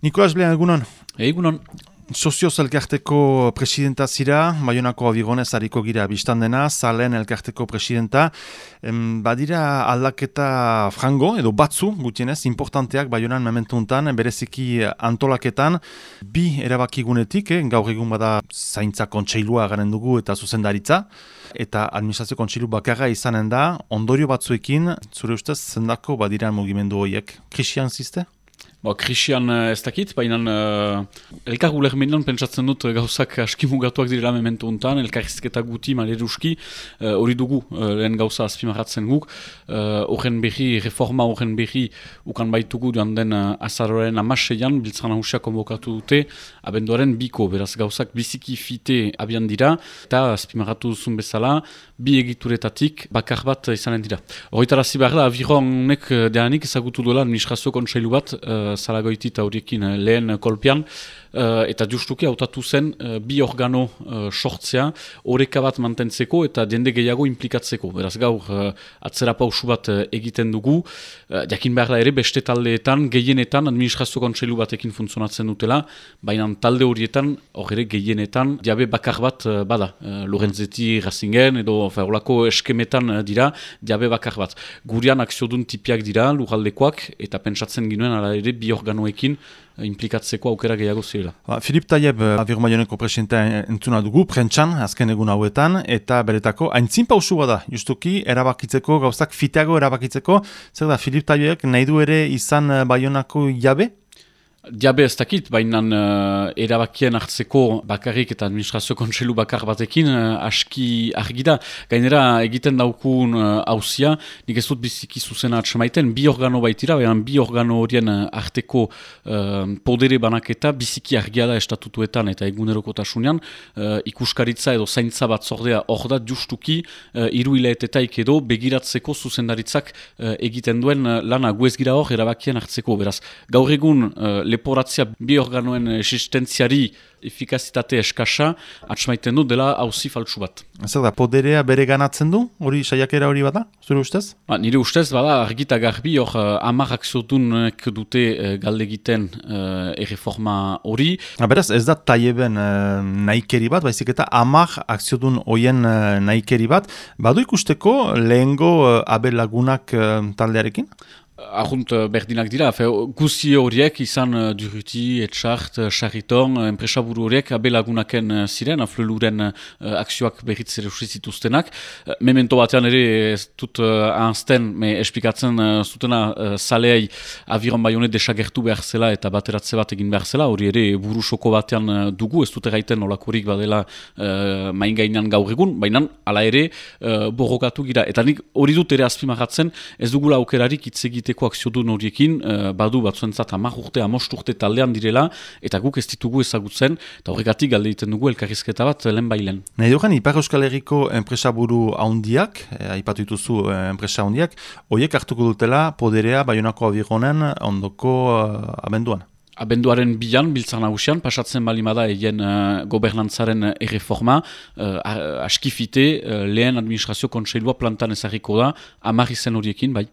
Nikolas Blean, egunon? Egunon. Sozioz elkarteko presidenta zira, Bayonako abigonez hariko gira biztandena, Zalen elkarteko presidenta. Em, badira aldaketa frango, edo batzu, gutienez, importanteak Bayonan mementuntan, bereziki antolaketan, bi erabakigunetik, eh, gaur egun bada zaintza kontseilua garen dugu eta zuzendaritza, eta administrazio kontseilu bakarra izanen da, ondorio batzuekin, zure ustez, zendako badira mugimendu horiek. Krisian ziste? Ba, Krisian uh, ez dakit, baina uh, elkar gulermenan pentsatzen dut uh, gauzak aski mugatuak direla mementu honetan, elkarrizketa guti, maleruski, hori uh, dugu uh, lehen gauza azpimarratzen guk, horren uh, berri, reforma horren berri ukan baitugu duan den uh, azaroren amaseian, biltzan ahusia konbokatu dute, abenduaren biko, beraz gauzak biziki fite abian dira, eta azpimarratu duzun bezala, bi egituretatik bakar bat izanen dira. Horritarazi behar da, avironek deanik ezagutu duela administrazio kontseilu bat, zalagoiti eta horiekin eh, lehen kolpian, eta justuki hautatu zen uh, bi organo uh, sortzea, horreka bat mantentzeko eta dende gehiago implikatzeko. Beraz gaur atzera pausu bat egiten dugu, jakin behar da ere beste taldeetan, gehienetan administrazio kontseilu batekin funtzionatzen dutela, baina talde horietan, hor ere gehienetan, diabe bakar bat bada, Lorenzeti Razingen edo horlako eskemetan dira, diabe bakar bat. Gurian akziodun tipiak dira, lugaldekoak, eta pentsatzen ginuen, ala ere bi organoekin, implikatzeko aukera gehiago zirela. Ba, Filip Taieb, eh, Abir Maioneko presidenta entzuna dugu, prentxan, azken egun hauetan, eta beretako, haintzin pausu bada, justuki, erabakitzeko, gauzak fiteago erabakitzeko, zer da, Filip Taieb nahi du ere izan eh, Baionako jabe? Diabe ez dakit, baina uh, erabakien hartzeko bakarrik eta administrazio kontselu bakar batekin uh, aski argi da. Gainera egiten daukun hauzia, uh, nik ez dut biziki zuzena atxamaiten, bi organo baitira, baina bi organo horien arteko uh, podere banaketa biziki argia da estatutuetan eta eguneroko tasunean, uh, ikuskaritza edo zaintza bat zordea hor da justuki uh, iru hilaetetaik edo begiratzeko zuzendaritzak uh, egiten duen uh, lana guezgira hor erabakien hartzeko. Beraz, gaur egun uh, leporatzia bi organoen existentziari efikazitate eskasa, atxmaiten du dela hauzi faltsu bat. Zer da, poderea bere ganatzen du? Hori saiakera hori bada? Zure ustez? Ba, nire ustez, bada, argita garbi, hor, uh, amar akziotunek dute uh, galde egiten uh, erreforma hori. Ha, beraz, ez da taieben uh, naikeri bat, baizik eta amar akziotun hoien uh, naikeri bat. Badu ikusteko lehengo uh, abelagunak uh, taldearekin? Ahunt eh, berdinak dira, fe, guzi horiek izan uh, Duruti, Etxart, uh, Charriton, uh, enpresaburu horiek abelagunaken uh, ziren, afleluren uh, akzioak berriz ere zituztenak. Uh, memento batean ere ez dut uh, anzten, me esplikatzen uh, zutena uh, aviron baionet desagertu behar zela eta bateratze bat egin behar zela, hori ere buru soko batean uh, dugu, ez dut eraiten olakorik badela uh, main gainan gaur egun, baina ala ere uh, borrokatu gira. Eta nik hori dut ere azpimarratzen, ez dugula aukerarik itzegit egiteko akziodun horiekin, uh, badu batzuentzat amak urte, amost urte taldean direla, eta guk ez ditugu ezagutzen, eta horregatik galde egiten dugu elkarrizketa bat lehen bailen. Nahi dugan, Ipar Euskal Herriko enpresa buru haundiak, eh, aipatu dituzu eh, enpresa haundiak, horiek hartuko dutela poderea Bayonako abigonen ondoko uh, abenduan. Abenduaren bilan, biltzan nagusian, pasatzen balimada egin uh, gobernantzaren erreforma, uh, askifite uh, lehen administrazio kontseilua plantan ezagiko da, amarri zen horiekin, bai.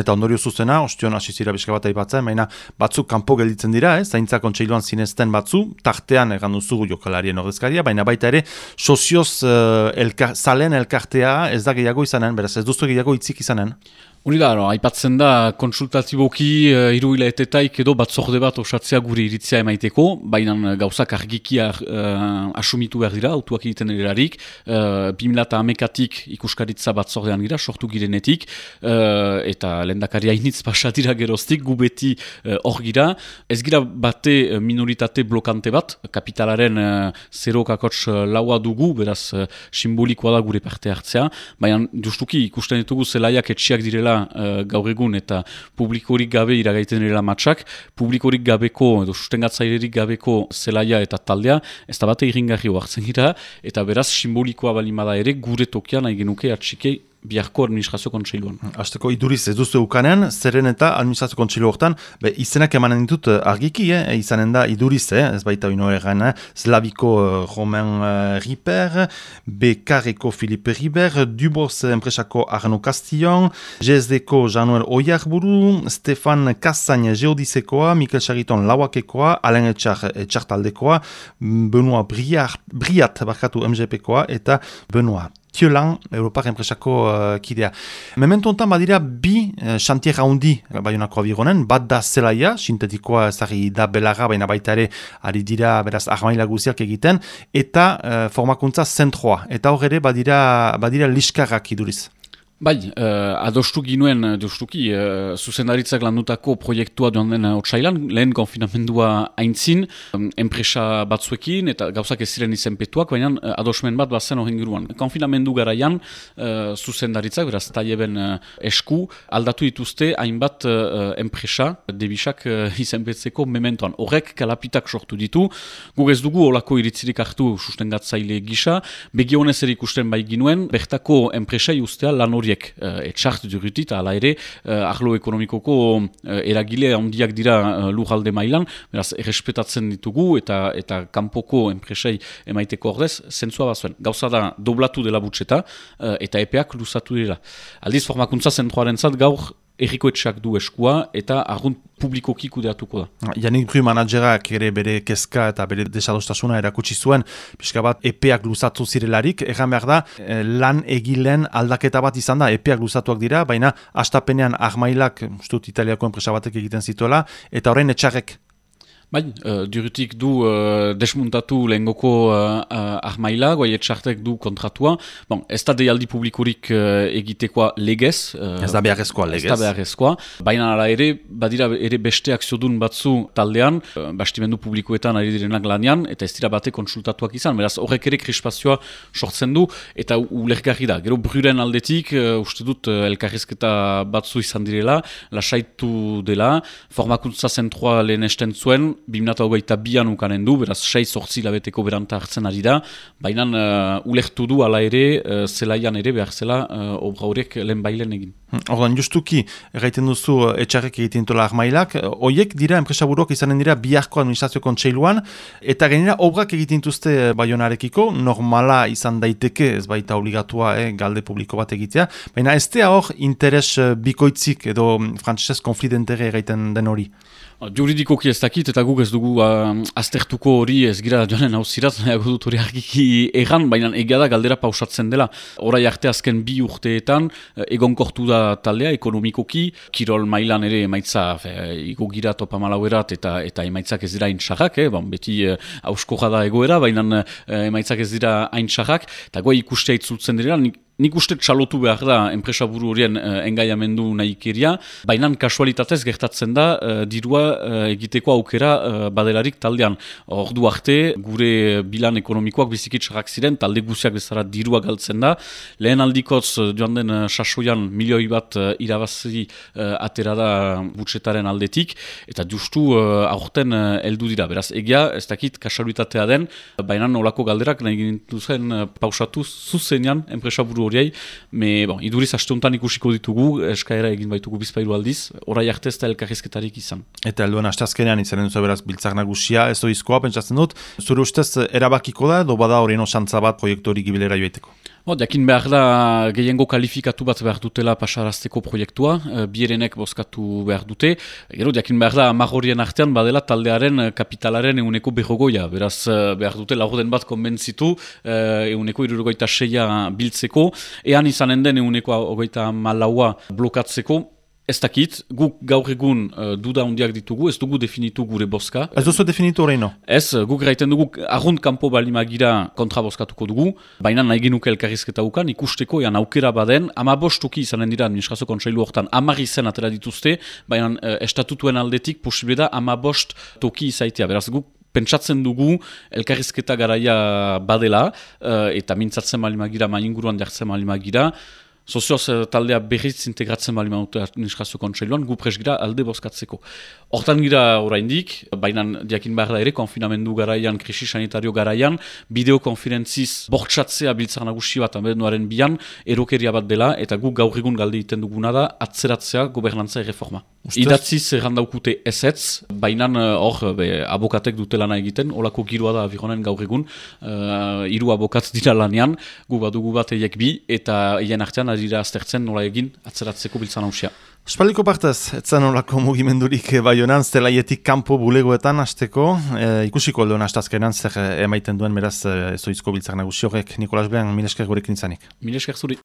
Eta ondorio zuzena, ostion hasi zira bizka bat aipatzen, baina batzuk kanpo gelditzen dira, eh? zaintza kontseiluan zinezten batzu, tartean egan duzu jokalarien ordezkaria, baina baita ere, sozioz uh, elkar, zalen elkartea ez da gehiago izanen, beraz ez duzu gehiago itzik izanen. Hori da, no, aipatzen da, konsultatiboki uh, eh, iruilaetetaik edo batzorde bat osatzea gure iritzia emaiteko, baina eh, gauzak argikia uh, asumitu behar dira, autuak egiten erarik, uh, bimilata amekatik ikuskaritza batzordean gira, sortu girenetik, uh, eta lendakari hainitz pasatira geroztik, gubeti hor uh, gira, ez gira bate minoritate blokante bat, kapitalaren uh, zero kakotx laua dugu, beraz uh, simbolikoa da gure parte hartzea, baina justuki ikusten ditugu zelaiak etxiak direla uh, gaur egun eta publikorik gabe iragaiten dira matxak, publikorik gabeko edo sustengatzailerik gabeko zelaia eta taldea, ez da bate irringarri hartzen gira, eta beraz simbolikoa balimada ere gure tokian nahi genuke atxike biharko administrazio kontseiluan. Azteko iduriz ez duzu eukanen, zeren eta administrazio kontseilu hortan, be, izenak emanen ditut eh, argiki, eh? izanen da iduriz, eh? ez baita ino egan, eh? Slaviko uh, Romain uh, Ripper, Bekareko Filipe Riber, Duboz enpresako Arno Castillon, GSD-ko Januel Oiarburu, Stefan Kassain Geodizekoa, Mikel Chariton Lauakekoa, Alain Etxar Etxartaldekoa, Benoit Briat, Briat barkatu MGP-koa, eta Benoit Tiolan, Europar enpresako uh, kidea. Memento ontan badira bi uh, xantier haundi uh, baionako abigonen, bat da zelaia, sintetikoa ezagri da belarra, baina baita ere ari dira beraz ahmaila guziak egiten, eta uh, formakuntza zentroa. Eta hor ere badira, badira liskarrak iduriz. Bai, uh, adostu ginuen, adostuki, uh, zuzendaritzak landutako proiektua joan den otsailan, lehen konfinamendua aintzin, um, enpresa batzuekin eta gauzak ez ziren izenpetuak, baina uh, adosmen bat bazen horren giruan. Konfinamendu garaian, uh, zuzendaritzak, beraz, taieben uh, esku, aldatu dituzte hainbat uh, enpresa, debisak uh, izenpetzeko mementoan. Horrek kalapitak sortu ditu, gu ez dugu olako iritzirik hartu sustengatzaile gisa, begionez erikusten bai ginuen, bertako enpresai ustea lan hori horiek uh, etxart durutit, ala ere, uh, arlo ekonomikoko uh, eragile handiak dira uh, lujalde mailan, beraz, errespetatzen ditugu eta eta kanpoko enpresei emaiteko ordez, zentzua bazuen. Gauza da, doblatu dela butxeta uh, eta epeak luzatu dira. Aldiz, formakuntza zentroaren zat, gaur erriko etxak du eskua eta argunt publikoki kudeatuko da. Janik Bru managerak ere bere kezka eta bere desadostasuna erakutsi zuen, pixka bat epeak luzatu zirelarik, egan behar da, eh, lan egilen aldaketa bat izan da, epeak luzatuak dira, baina astapenean ahmailak, ustut italiako enpresa batek egiten zituela, eta horrein etxarrek Bai, uh, durutik du uh, desmuntatu lehengoko uh, uh, ahmaila, guai etxartek du kontratua. Bon, ez da deialdi publikurik uh, egitekoa legez. Uh, ez da beharrezkoa legez. Ez da beharrezkoa. Baina ala ere, badira ere beste akziodun batzu taldean, uh, bastimendu publikoetan ari direnak lanian, eta ez dira bate konsultatuak izan. Beraz, horrek ere krispazioa sortzen du, eta ulergarri da. Gero bruren aldetik, uh, uste dut, uh, elkarrizketa batzu izan direla, lasaitu dela, formakuntza zentroa lehen esten zuen, 2008 bian ukanen du, beraz 6-sortzi labeteko beranta hartzen ari da, baina uh, ulertu du ala ere, uh, zelaian ere behar zela uh, obra horiek lehen bailen egin. Hmm, ordan, justuki, erraiten duzu etxarrek egiten tola ahmailak, horiek dira, enpresa buruak izanen dira biharko administrazio kontseiluan, eta genera obrak egiten duzte baionarekiko, normala izan daiteke, ez baita obligatua, eh, galde publiko bat egitea, baina ez hor interes bikoitzik edo mm, frantzesez konflidentere erraiten den hori. Juridikoki ez dakit eta guk ez dugu uh, aztertuko hori ez gira joanen hau zirat, nahiago dut hori argiki egan, baina egia da galdera pausatzen dela. Horai arte azken bi urteetan uh, egon kortu da taldea ekonomikoki, kirol mailan ere emaitza ego gira topa malauerat eta eta emaitzak ez dira intxarrak, eh? bon, beti uh, hausko jada egoera, baina uh, emaitzak ez dira intxarrak, eta goa ikustea itzultzen dira, Nik uste txalotu behar da enpresa buru horien uh, engaiamendu nahikeria, baina kasualitatez gertatzen da uh, dirua uh, egiteko aukera uh, badelarik taldean. Ordu arte, gure bilan ekonomikoak bizikitsarak ziren, talde guziak bezala dirua galtzen da. Lehen aldikoz joan den uh, sasoian milioi bat uh, irabazi uh, atera da butsetaren aldetik, eta justu uh, aurten uh, eldu dira. Beraz, egia, ez dakit kasualitatea den, baina nolako galderak nahi gintu zen uh, pausatu zuzenean enpresa buru horiei, me, bon, iduriz astuntan ikusiko ditugu, eskaera egin baitugu bizpailu aldiz, orai arte ez da elkarrizketarik izan. Eta helduen astazkenean izan duzu beraz biltzak nagusia, ez oizkoa, pentsatzen dut, zure ustez erabakiko da, do bada hori santza bat proiektu hori gibilera joiteko? Bo, diakin behar da gehiengo kalifikatu bat behar dutela pasarazteko proiektua, e, bierenek bozkatu behar dute. Gero, diakin behar da amagorien artean badela taldearen kapitalaren euneko behogoia. Beraz, eh, behar dute laurden bat konbentzitu e, euneko irurogoita seia biltzeko. Ean izanen den euneko ogoita malaua blokatzeko. Ez dakit, guk gaur egun uh, duda hundiak ditugu, ez dugu definitu gure boska. Ez duzu definitu horreino? Ez, guk gaiten dugu, arrunt kanpo balimagira kontra boskatuko dugu, baina nahi genuke elkarrizketa ukan, ikusteko, ean aukera baden, ama bostuki izanen dira administrazio kontsailu hortan, amar izen atera dituzte, baina uh, estatutuen aldetik posible da ama bost toki izaitea. Beraz, guk pentsatzen dugu elkarrizketa garaia badela, uh, eta mintzatzen balimagira, ma inguruan jartzen balimagira, sozioz eh, taldea berriz integratzen bali maute administrazio kontseiluan, gu pres gira alde bozkatzeko. Hortan gira oraindik, baina diakin behar da ere, konfinamendu garaian, krisi sanitario garaian, bideokonferentziz bortxatzea biltzak nagusi bat abenduaren bian, erokeria bat dela, eta gu gaur egun galde iten duguna da, atzeratzea gobernantza erreforma. Idatziz errandaukute ezetz, baina hor abokatek dute lana egiten, olako girua da abironen gaur egun, uh, iru abokat dira lanean, gu bat dugu bat eiek bi, eta hien artean adira aztertzen nola egin atzeratzeko biltzan hausia. Espaliko partez, etzen olako mugimendurik bai honan, zelaietik kanpo bulegoetan hasteko, e, ikusiko aldo astazkenan zer emaiten duen beraz e, ezoizko biltzak nagusi horrek, Nikolas Bean, milesker gurekin izanik. Milesker zuri.